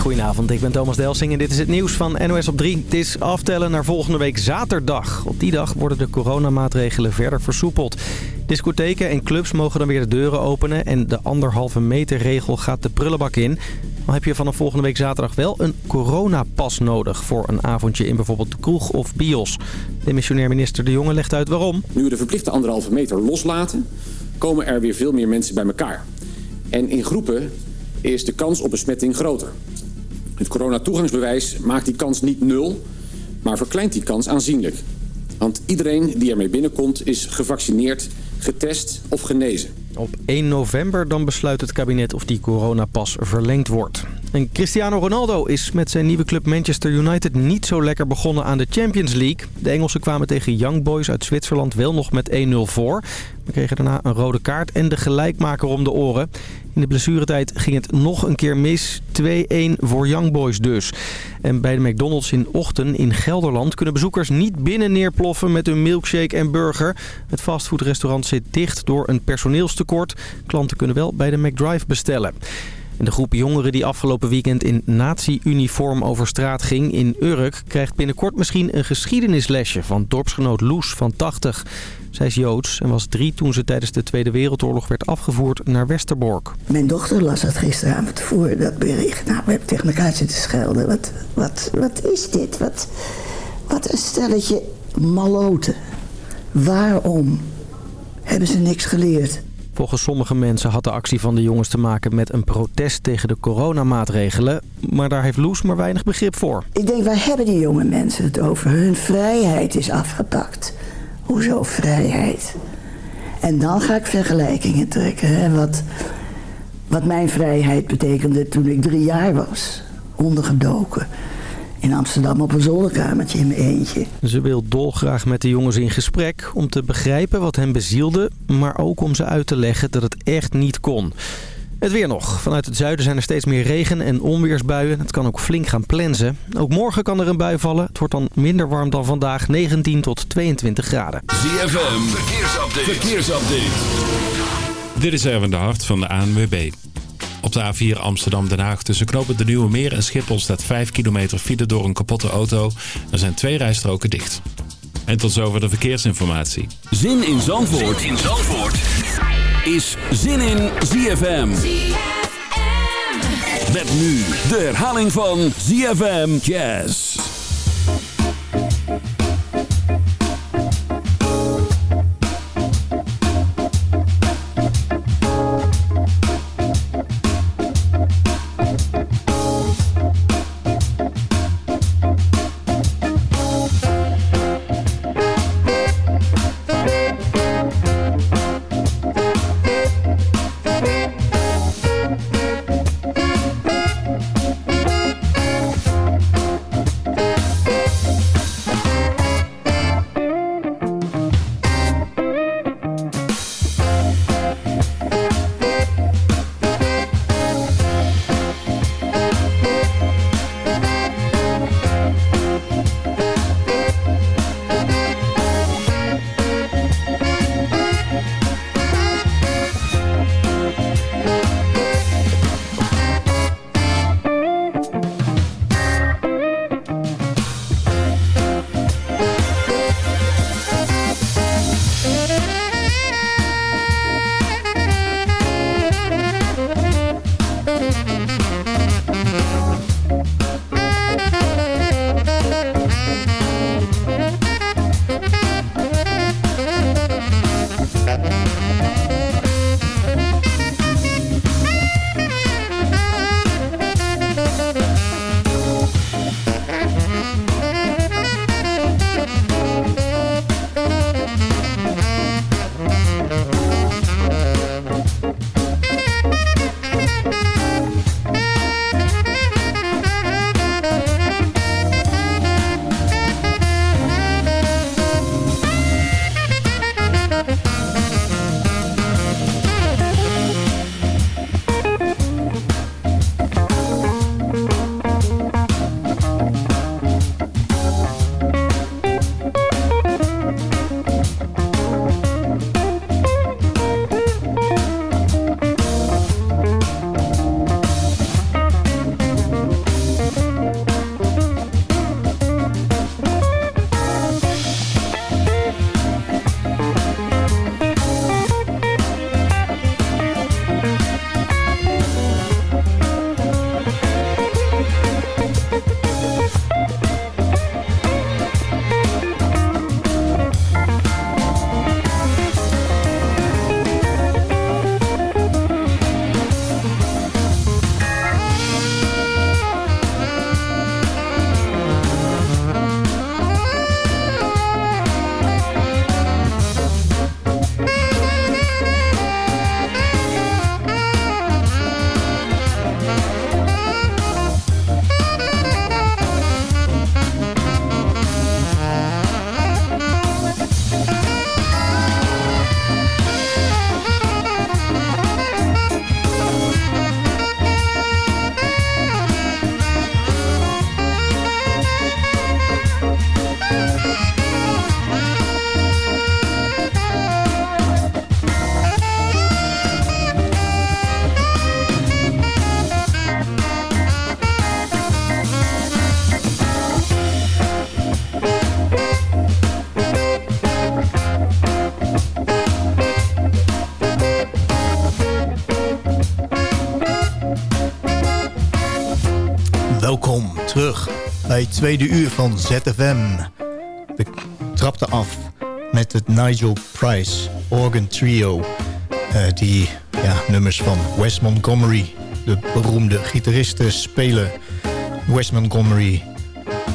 Goedenavond, ik ben Thomas Delsing en dit is het nieuws van NOS op 3. Het is aftellen naar volgende week zaterdag. Op die dag worden de coronamaatregelen verder versoepeld. Discotheken en clubs mogen dan weer de deuren openen en de anderhalve meter regel gaat de prullenbak in. Dan heb je vanaf volgende week zaterdag wel een coronapas nodig voor een avondje in bijvoorbeeld de kroeg of bios. Demissionair minister De Jonge legt uit waarom. Nu we de verplichte anderhalve meter loslaten, komen er weer veel meer mensen bij elkaar. En in groepen is de kans op besmetting groter. Het coronatoegangsbewijs maakt die kans niet nul, maar verkleint die kans aanzienlijk. Want iedereen die ermee binnenkomt is gevaccineerd, getest of genezen. Op 1 november dan besluit het kabinet of die coronapas verlengd wordt. En Cristiano Ronaldo is met zijn nieuwe club Manchester United niet zo lekker begonnen aan de Champions League. De Engelsen kwamen tegen Young Boys uit Zwitserland wel nog met 1-0 voor. We kregen daarna een rode kaart en de gelijkmaker om de oren. In de blessuretijd ging het nog een keer mis. 2-1 voor Young Boys dus. En bij de McDonald's in Ochten in Gelderland kunnen bezoekers niet binnen neerploffen met hun milkshake en burger. Het fastfoodrestaurant zit dicht door een personeelstekort. Klanten kunnen wel bij de McDrive bestellen. En de groep jongeren die afgelopen weekend in nazi-uniform over straat ging in Urk... krijgt binnenkort misschien een geschiedenislesje van dorpsgenoot Loes van 80. Zij is Joods en was drie toen ze tijdens de Tweede Wereldoorlog werd afgevoerd naar Westerbork. Mijn dochter las dat gisteravond voor, dat bericht. Nou, we hebben tegen elkaar zitten schelden. Wat, wat, wat is dit? Wat, wat een stelletje maloten. Waarom hebben ze niks geleerd? Volgens sommige mensen had de actie van de jongens te maken met een protest tegen de coronamaatregelen. Maar daar heeft Loes maar weinig begrip voor. Ik denk, waar hebben die jonge mensen het over? Hun vrijheid is afgepakt. Hoezo vrijheid? En dan ga ik vergelijkingen trekken. Hè? Wat, wat mijn vrijheid betekende toen ik drie jaar was. Ondergedoken in Amsterdam op een zolderkamertje in mijn eentje. Ze wil dolgraag met de jongens in gesprek om te begrijpen wat hen bezielde... maar ook om ze uit te leggen dat het echt niet kon. Het weer nog. Vanuit het zuiden zijn er steeds meer regen- en onweersbuien. Het kan ook flink gaan plensen. Ook morgen kan er een bui vallen. Het wordt dan minder warm dan vandaag, 19 tot 22 graden. ZFM, verkeersupdate. verkeersupdate. Dit is Erwin de Hart van de ANWB. Op de A4 Amsterdam-Den Haag tussen knopen de Nieuwe Meer en Schiphol staat 5 kilometer file door een kapotte auto. Er zijn twee rijstroken dicht. En tot zover de verkeersinformatie. Zin in Zandvoort, zin in Zandvoort. is Zin in ZFM. Met nu de herhaling van ZFM Jazz. Tweede uur van ZFM. We trapten af met het Nigel Price Organ Trio... Uh, die ja, nummers van Wes Montgomery, de beroemde gitaristen, spelen. Wes Montgomery,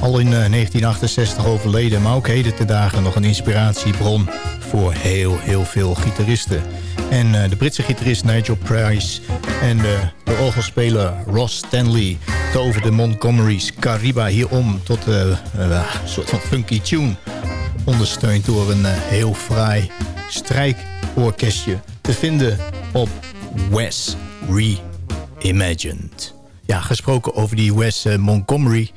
al in uh, 1968 overleden... maar ook heden te dagen nog een inspiratiebron voor heel, heel veel gitaristen. En uh, de Britse gitarist Nigel Price en de orgelspeler Ross Stanley de Montgomery's Cariba hierom tot uh, een soort van funky tune. Ondersteund door een uh, heel fraai strijkorkestje te vinden op Wes Reimagined. Ja, gesproken over die Wes Montgomery...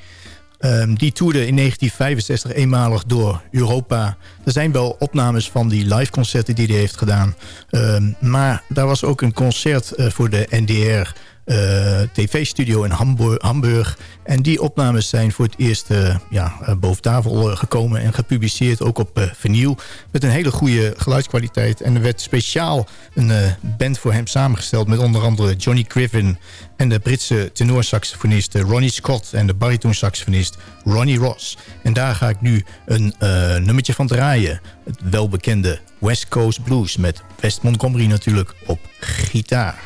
Um, die toerde in 1965 eenmalig door Europa. Er zijn wel opnames van die live concerten die hij heeft gedaan. Um, maar daar was ook een concert voor de NDR tv-studio in Hamburg, Hamburg. En die opnames zijn voor het eerst uh, ja, uh, boven tafel gekomen en gepubliceerd. Ook op vinyl. Met een hele goede geluidskwaliteit. En er werd speciaal een band voor hem samengesteld. Met onder andere Johnny Griffin. En de Britse tenorsaxofonist Ronnie Scott. En de baritonsaxofonist Ronnie Ross. En daar ga ik nu een nummertje van draaien. Het welbekende West Coast Blues. Met West Montgomery natuurlijk op gitaar.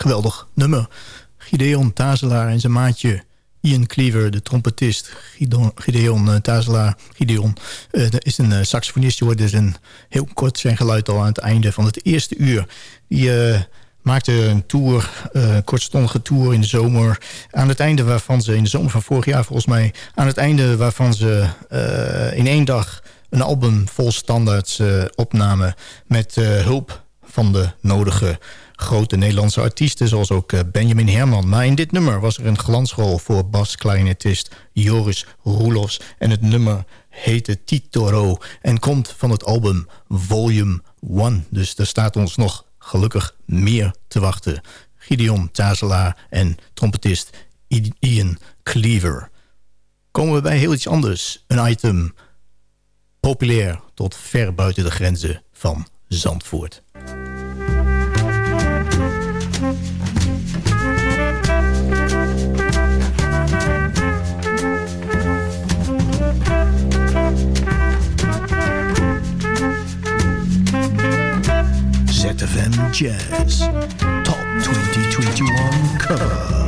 Geweldig nummer. Gideon Tazelaar en zijn maatje Ian Cleaver, de trompetist. Gideon, Gideon uh, Tazelaar, Gideon, uh, is een uh, saxofonist. Je hoort dus een, heel kort zijn geluid al aan het einde van het eerste uur. Die maakte een tour, een kortstondige tour in de zomer. Aan het einde waarvan ze, in de zomer van vorig jaar volgens mij... aan het einde waarvan ze in één dag een album vol standaards opnamen... met hulp van de nodige grote Nederlandse artiesten... zoals ook eh, Benjamin Herman. Maar in dit nummer was er een glansrol voor bas-clarinetist Joris Roelofs. En het nummer heette Titoro en komt van het album Volume 1. Dus er staat ons nog gelukkig meer te wachten. Gideon Tazelaar en trompetist Ian Cleaver. Komen we bij heel iets anders. Een item populair tot ver buiten de grenzen van Zandvoort. ZFM Jazz Top 2021 cover.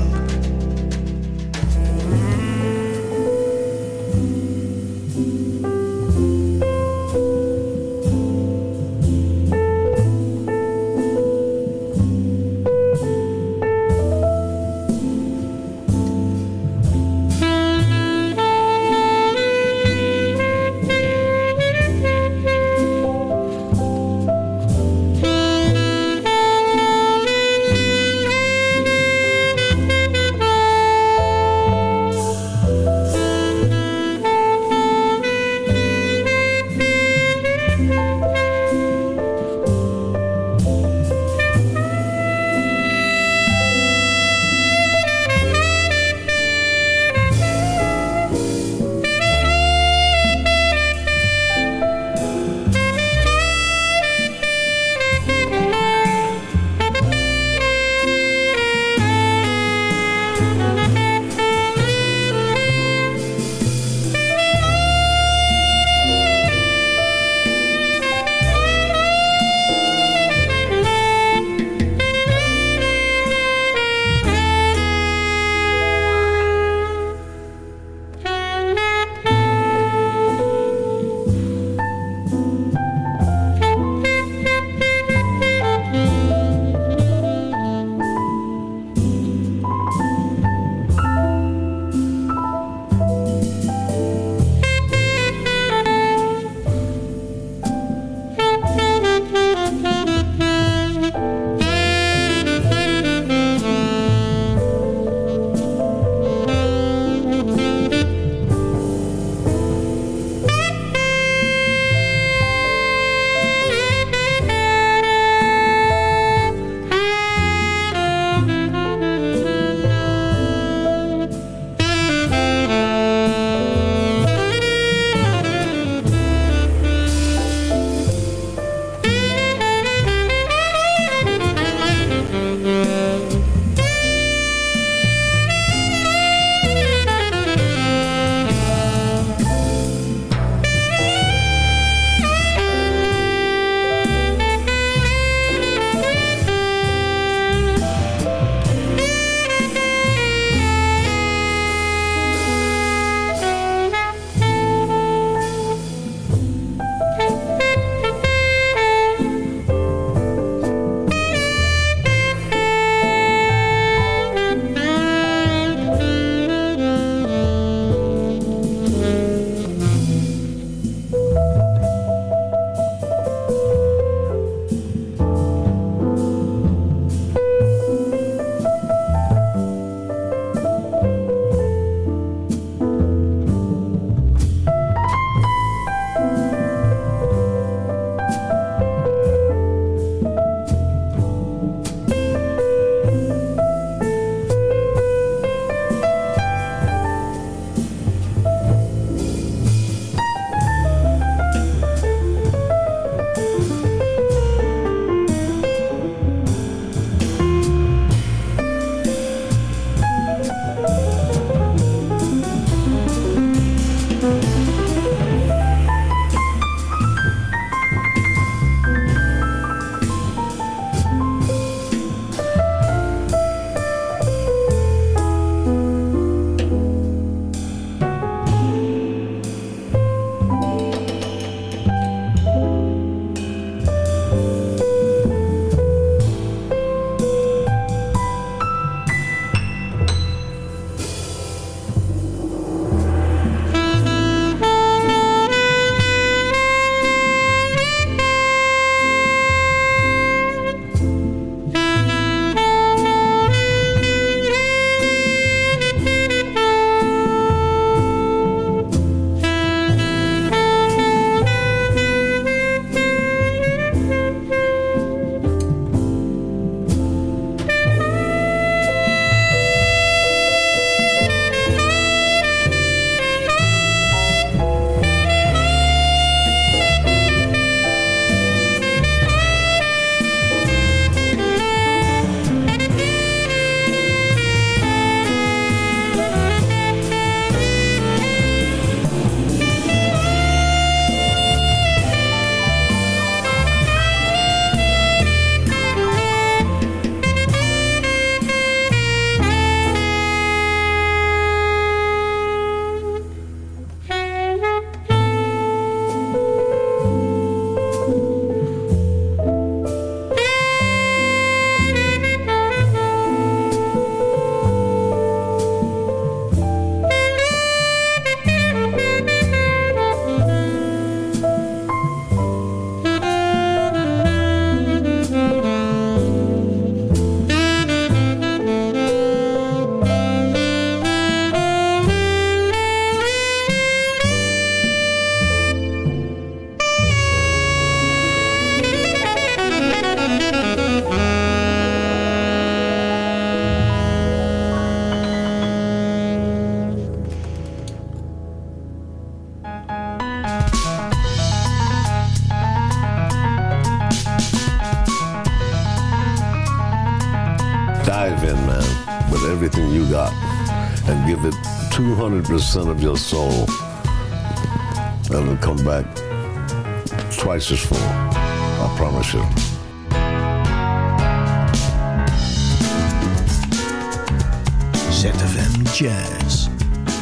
200% of your soul. And it'll come back twice as full. I promise you. ZFM Jazz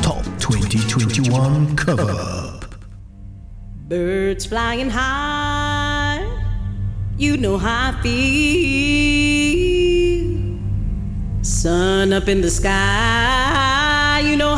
Top 2021 Cover Up. Birds flying high, you know how I feel. Sun up in the sky, you know how I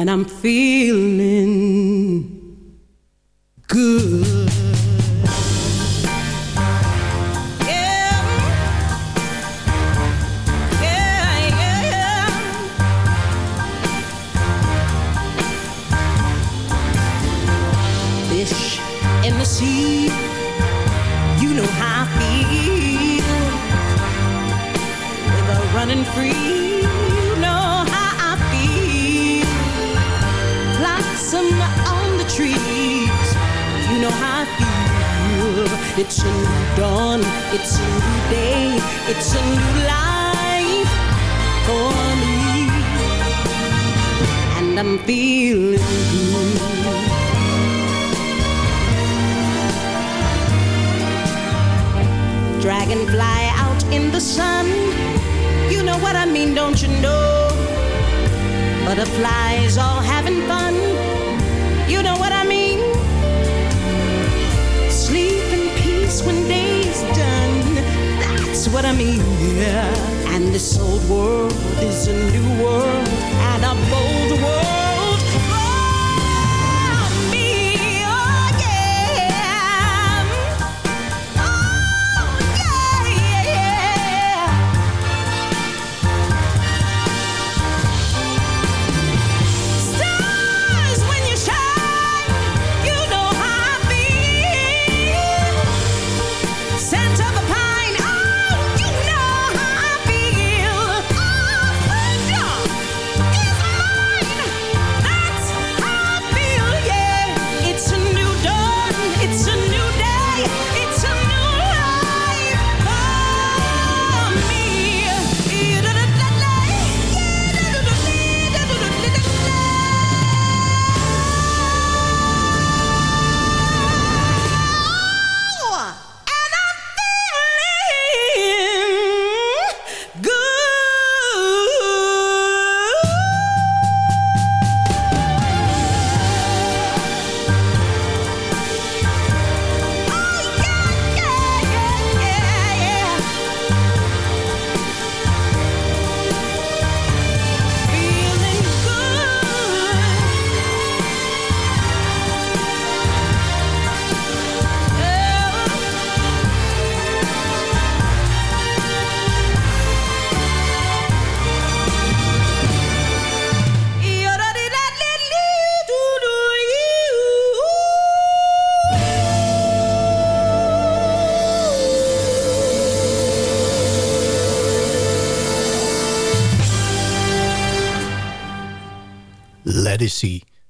And I'm feeling Dragonfly out in the sun. You know what I mean, don't you know? Butterflies all having fun. You know what I mean? Sleep in peace when day's done. That's what I mean. Yeah. And this old world is a new world and bold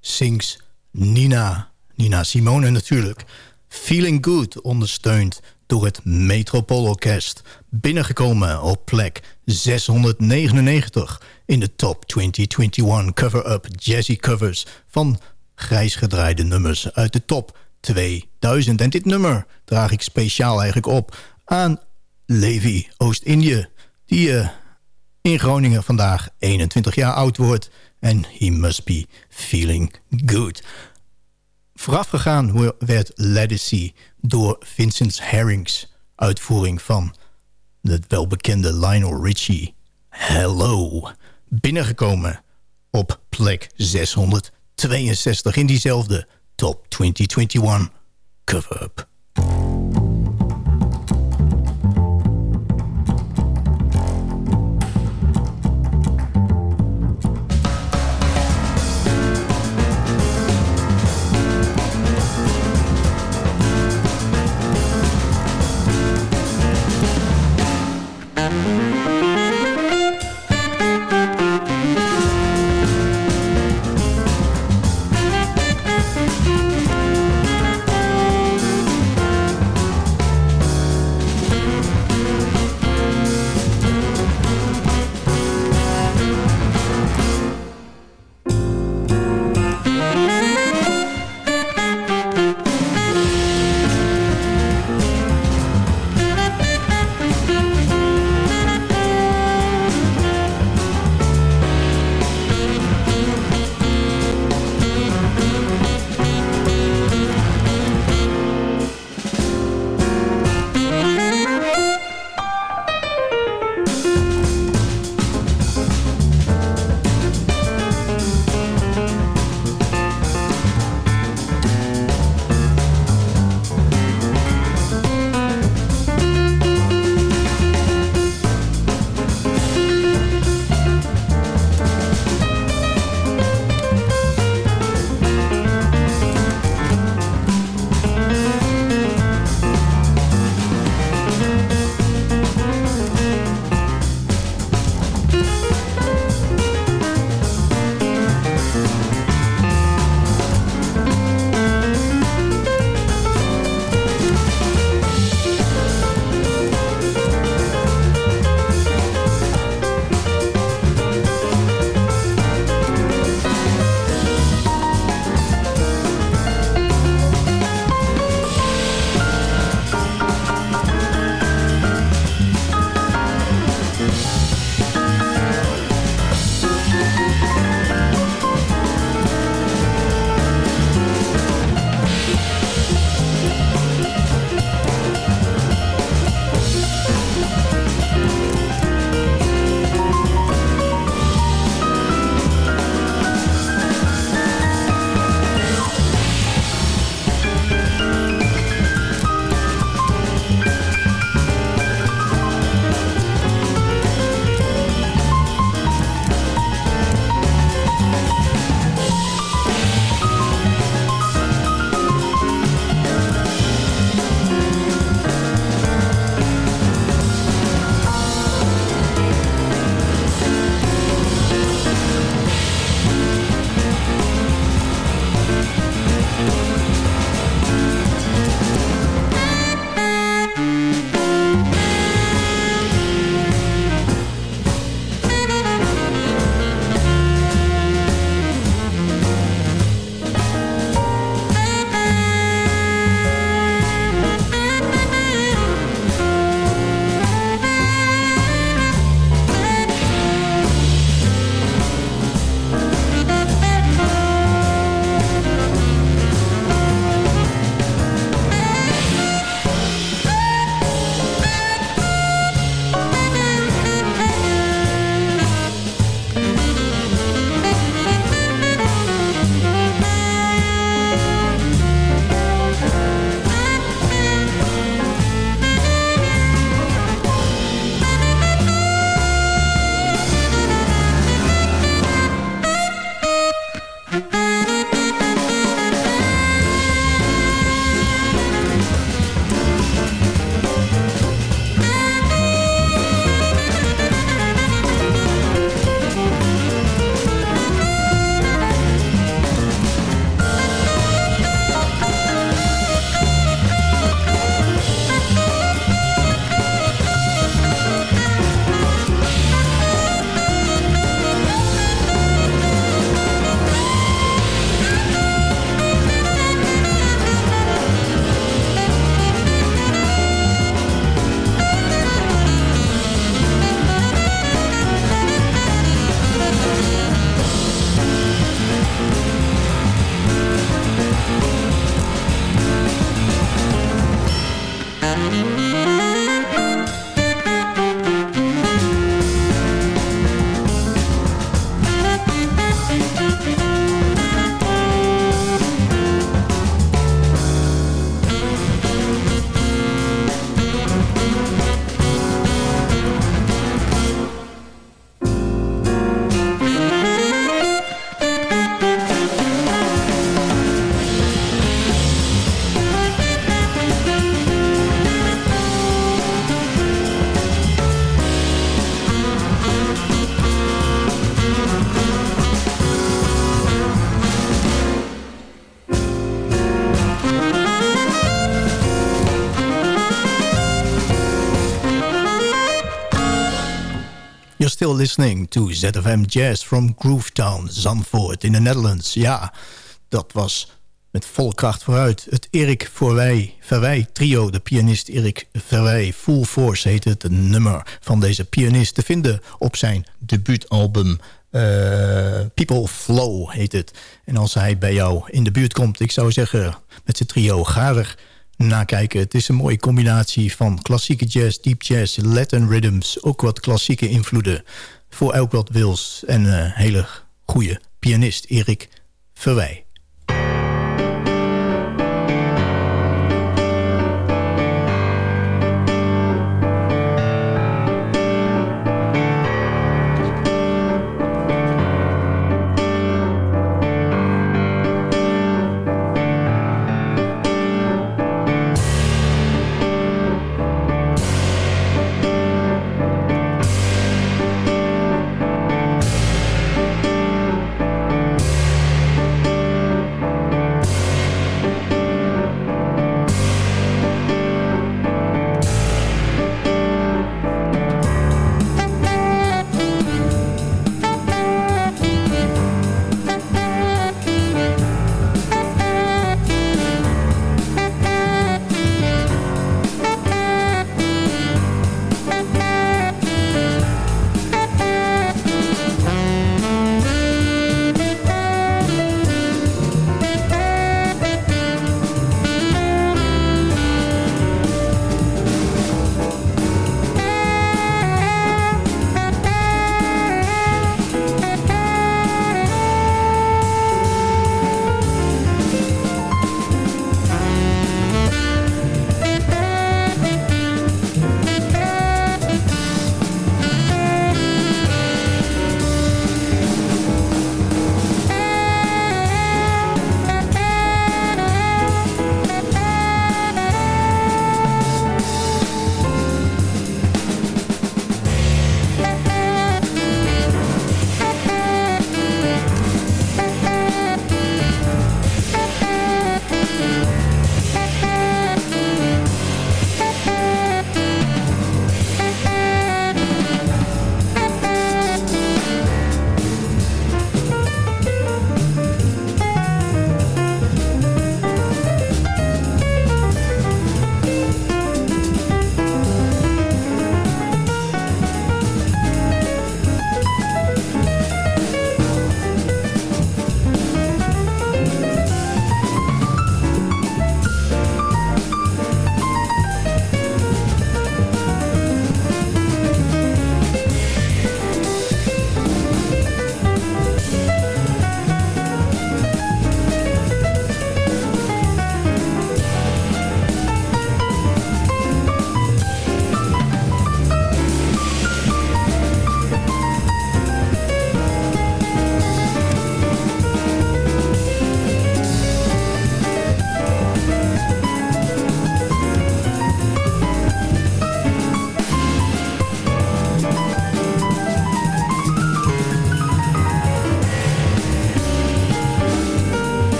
Sings Nina. Nina Simone natuurlijk. Feeling Good, ondersteund door het Metropoolorkest. Binnengekomen op plek 699 in de top 2021 cover-up jazzy covers... van grijs gedraaide nummers uit de top 2000. En dit nummer draag ik speciaal eigenlijk op aan Levi Oost-Indië... die eh, in Groningen vandaag 21 jaar oud wordt... en he must be feeling good. Voorafgegaan werd Legacy door Vincent Herrings uitvoering van het welbekende Lionel Richie. Hello. Binnengekomen op plek 662 in diezelfde top 2021 cover-up. Listening to ZFM Jazz from Groovetown, Zandvoort in the Netherlands. Ja, dat was met volle kracht vooruit. Het Erik Verwij trio, de pianist Erik Verwij. Full Force heet het nummer van deze pianist. Te vinden op zijn debuutalbum eh, People Flow heet het. En als hij bij jou in de buurt komt, ik zou zeggen met zijn trio, ga er nakijken. Het is een mooie combinatie van klassieke jazz, deep jazz, Latin rhythms. Ook wat klassieke invloeden voor elk wat wils. En een hele goede pianist, Erik Verwij.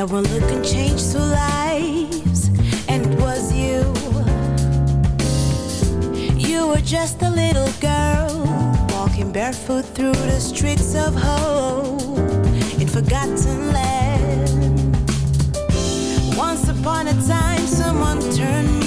that one look and change two lives, and it was you. You were just a little girl walking barefoot through the streets of hope in forgotten land. Once upon a time, someone turned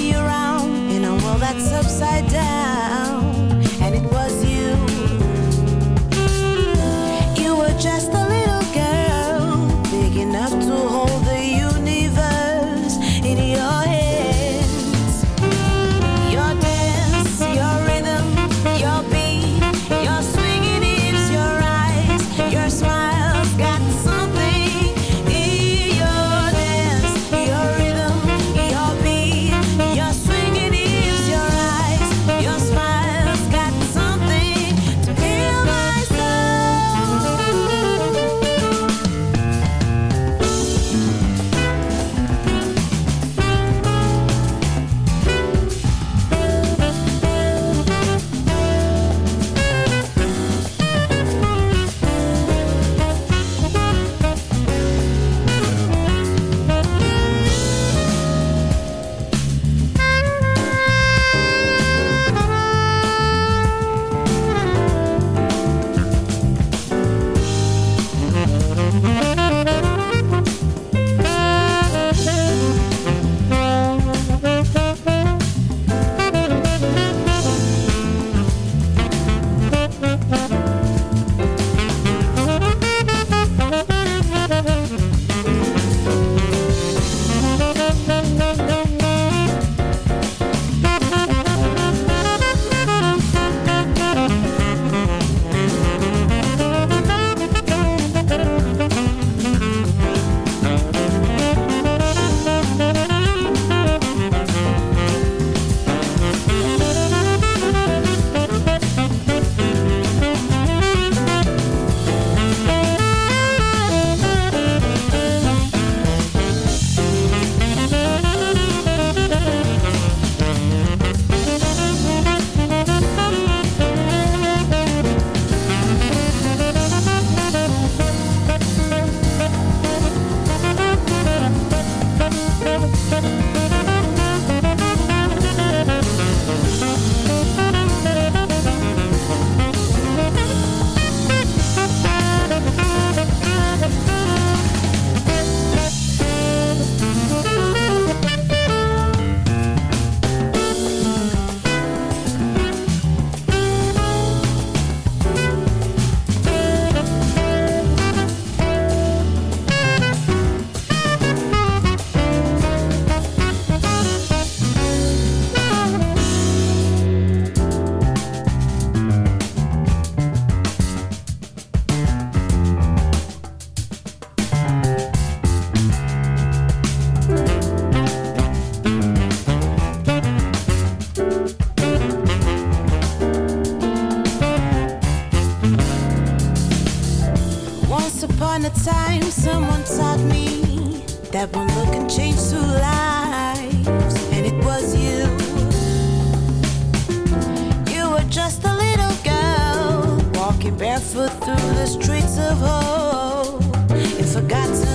foot through the streets of hope and forgotten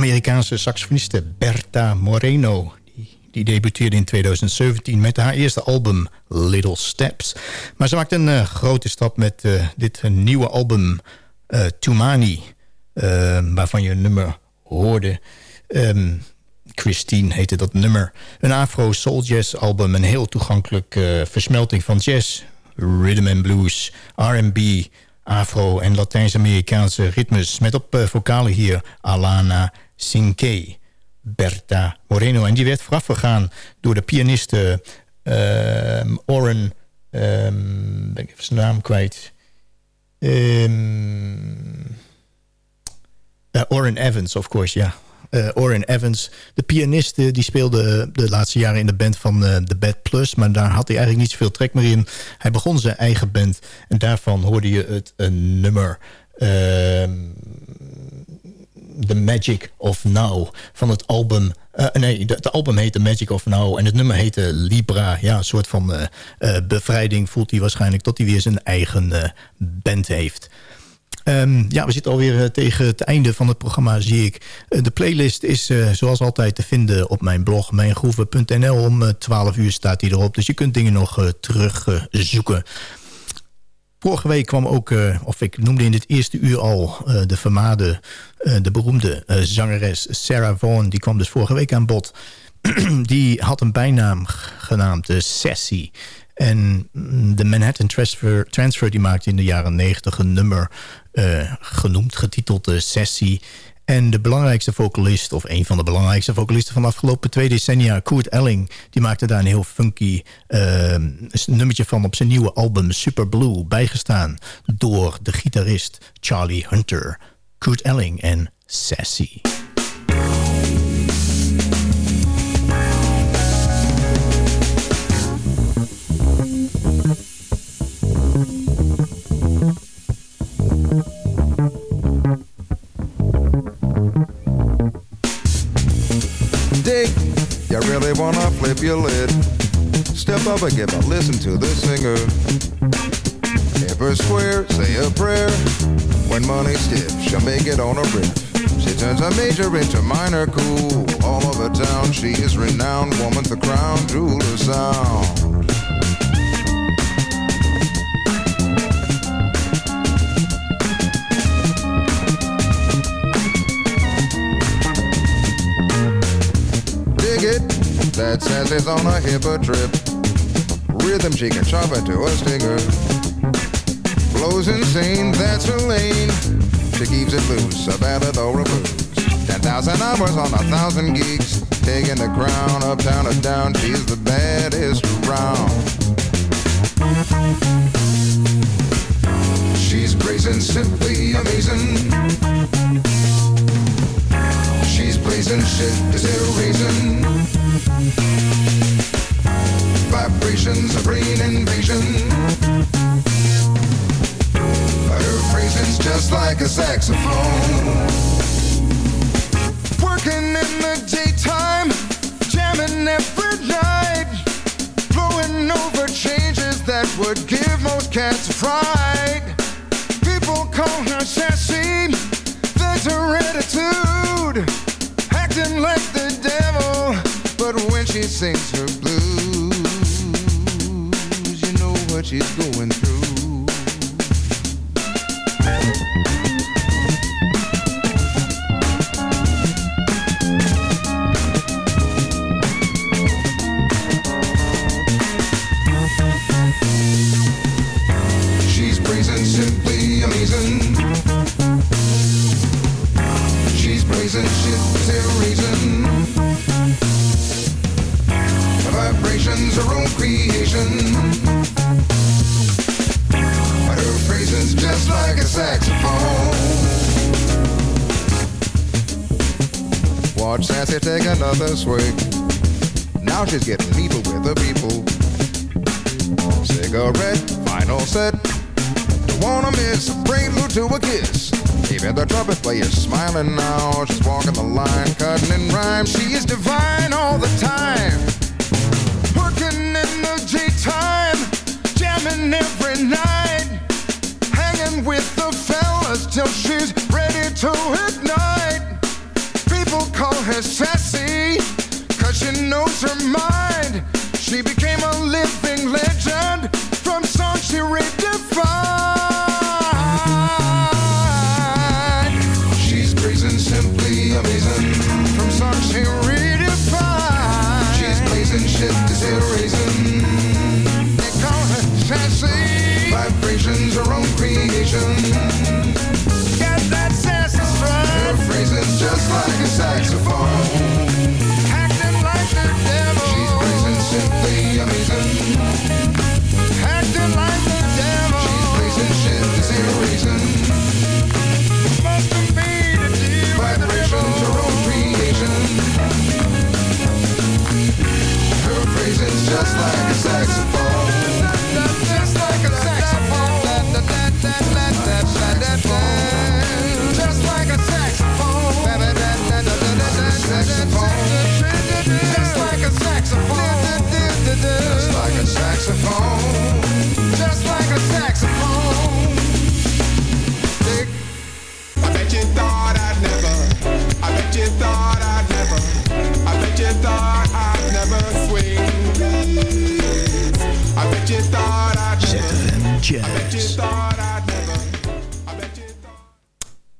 Amerikaanse saxofoniste Berta Moreno. Die, die debuteerde in 2017 met haar eerste album Little Steps. Maar ze maakt een eh, grote stap met eh, dit nieuwe album uh, Tumani. waarvan je een nummer hoorde. Ehm, Christine heette dat nummer. Een afro-soul jazz album. Een heel toegankelijke versmelting van jazz, rhythm and blues, R&B... Afro- en Latijns-Amerikaanse ritmes. Met op vocalen hier Alana Cinque, Berta Moreno. En die werd voorafgegaan door de pianiste ehm Oren... ehm, ben ik even zijn naam kwijt. Eh, Oren Evans, of course, ja. Eh Oren Evans, de pianiste, die speelde de laatste jaren in de band van eh, The Bad Plus. Maar daar had hij eigenlijk niet zoveel trek meer in. Hij begon zijn eigen band en daarvan hoorde je het een nummer... The Magic of Now van het album... eh, nee, het album heette Magic of Now en het nummer heette Libra. Ja, een soort van eh, eh, bevrijding voelt hij waarschijnlijk... tot hij weer zijn eigen band heeft. Ehm, ja, we zitten alweer tegen het einde van het programma, zie ik. De playlist is zoals altijd te vinden op mijn blog, mijngroeven.nl. Om eh, 12 uur staat die erop, dus je kunt dingen nog eh, terug eh, zoeken. Vorige week kwam ook, eh, of ik noemde in het eerste uur al... eh, de vermaarde, eh, de beroemde zangeres Sarah Vaughan. Die kwam dus vorige week aan bod. die had een bijnaam genaamd Sassy. En mm, de Manhattan Transfer, die maakte in de jaren 90 een nummer genoemd, getiteld eh, Sassy. En de belangrijkste vocalist, of een van de belangrijkste vocalisten van de afgelopen twee decennia, Kurt Elling, die maakte daar een heel funky eh, nummertje van op zijn nieuwe album Super Blue, bijgestaan door de gitarist Charlie Hunter. Kurt Elling en Sassy. You really wanna flip your lid. Step up and give a listen to the singer. Her square, say a prayer. When money's stiff, she'll make it on a riff. She turns a major into minor cool. All over town, she is renowned. Woman, the crown jewel of sound. That says it's on a hipper trip. Rhythm she can chop it to a stinger. Flows insane, that's her lane. She keeps it loose, a ballad or a. Ten thousand hours on a thousand gigs. Taking the crown uptown or down, she's the baddest around. She's blazing, simply amazing. She's blazing shit, is there a reason? Vibrations, a brain invasion. Her phrasing's just like a saxophone. Working in the daytime, jamming every night. Over changes that would give most cats a fright. People call her sassy, sings her blues, you know what she's going through. Just like a saxophone. Watch Sassy take another swig. Now she's getting people with the people. Cigarette, final set. Don't wanna miss a prelude to a kiss. Even the trumpet player's smiling now. She's walking the line, cutting in rhyme. She is divine all the time. Working in the daytime, jamming every night. With the fellas till she's ready to ignite. People call her sassy, cause she knows her mind. She became a living legend from songs she redefined.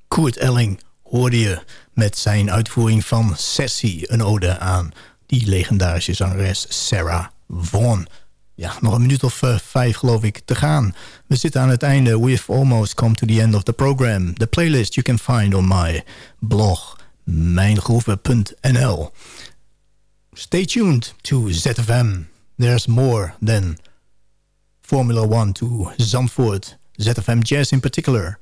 Kurt Elling hoorde je met zijn uitvoering van Sassy... een ode aan die legendarische zangeres Sarah Vaughan. Ja, nog een minuut of eh, vijf geloof ik te gaan. We zitten aan het einde. We've almost come to the end of the program. The playlist you can find on my blog mijngroeven.nl Stay tuned to ZFM. There's more than Formula One to Zandvoort. ZFM Jazz in particular.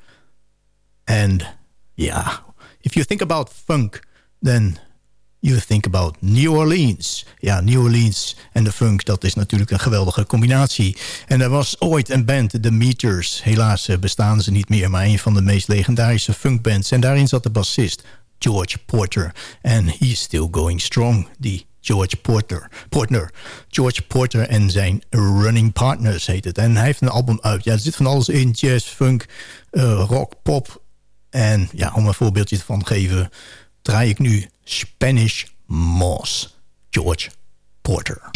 And yeah, if you think about funk, then you think about New Orleans. Ja, New Orleans en de funk, dat is natuurlijk een geweldige combinatie. En er was ooit een band, The Meters. Helaas eh, bestaan ze niet meer, maar een van de meest legendarische funkbands. En daarin zat de bassist George Porter. En he's still going strong, die George Porter. Porter. George Porter en zijn Running Partners heet het. En hij heeft een album uit. Ja, er zit van alles in. Jazz, funk, eh, rock, pop. En ja, om een voorbeeldje van te geven... draai ik nu Spanish Moss. George Porter.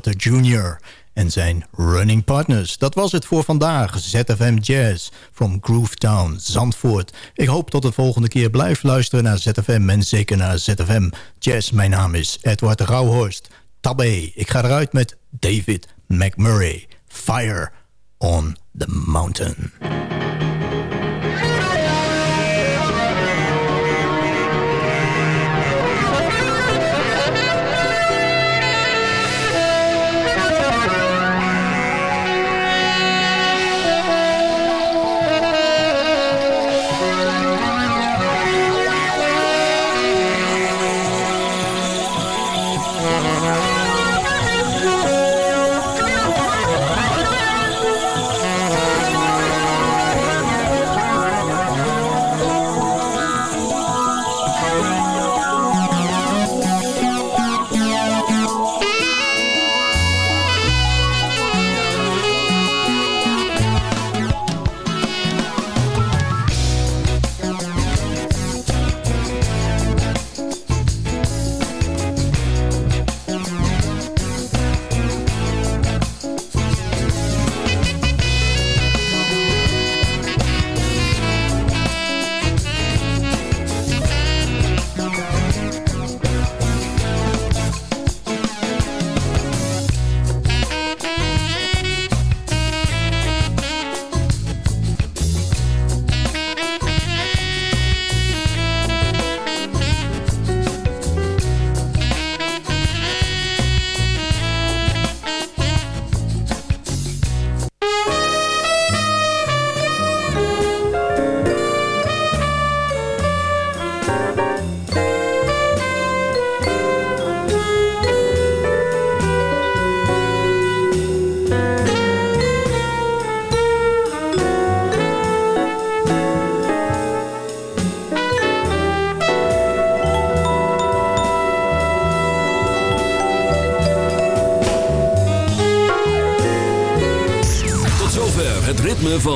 Porter en zijn Running Partners. Dat was het voor vandaag. ZFM Jazz from Groovetown, Zandvoort. Ik hoop tot de volgende keer blijft luisteren naar ZFM en zeker naar ZFM Jazz. Mijn naam is Edward Rauhorst. Tabé. Ik ga eruit met David McMurray. Fire on the Mountain.